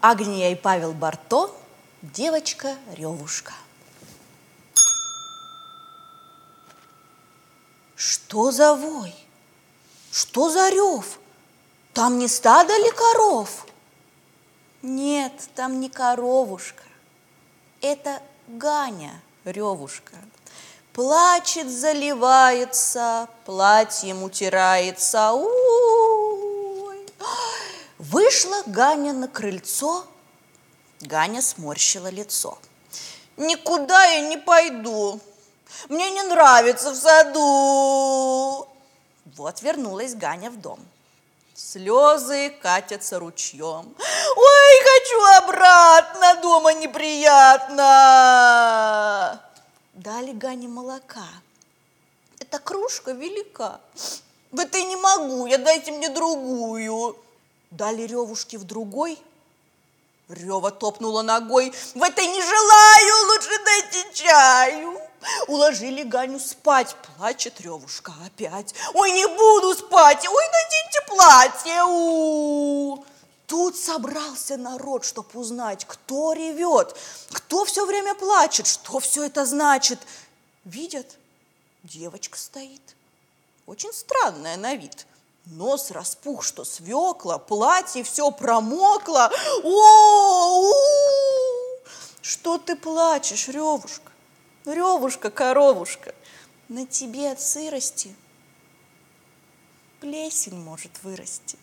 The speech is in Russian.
Агния и Павел Барто, девочка Ревушка. Что за вой? Что за рев? Там не стадо ли коров? Нет, там не коровушка. Это Ганя, Ревушка. Плачет, заливается, платьем утирается. Ой. Вышла Ганя на крыльцо. Ганя сморщила лицо. Никуда я не пойду. Мне не нравится в саду. Вот вернулась Ганя в дом. Слезы катятся ручьем. Ой, хочу обратно, дома неприятно. Дали Гане молока. Эта кружка велика. В этой не могу, я дайте мне другую. Дали Ревушке в другой. Рева топнула ногой. В этой не желаю, лучше дайте чаю. Уложили Ганю спать, плачет Ревушка опять. Ой, не буду спать, ой, наденьте платье. У -у -у. Тут собрался народ, чтобы узнать, кто ревет, кто все время плачет, что все это значит. Видят, девочка стоит, очень странная на вид. Нос распух, что свекла, платье все промокло. О! Что ты плачешь, Ревушка? Ревушка, коровушка, на тебе от сырости плесень может вырасти.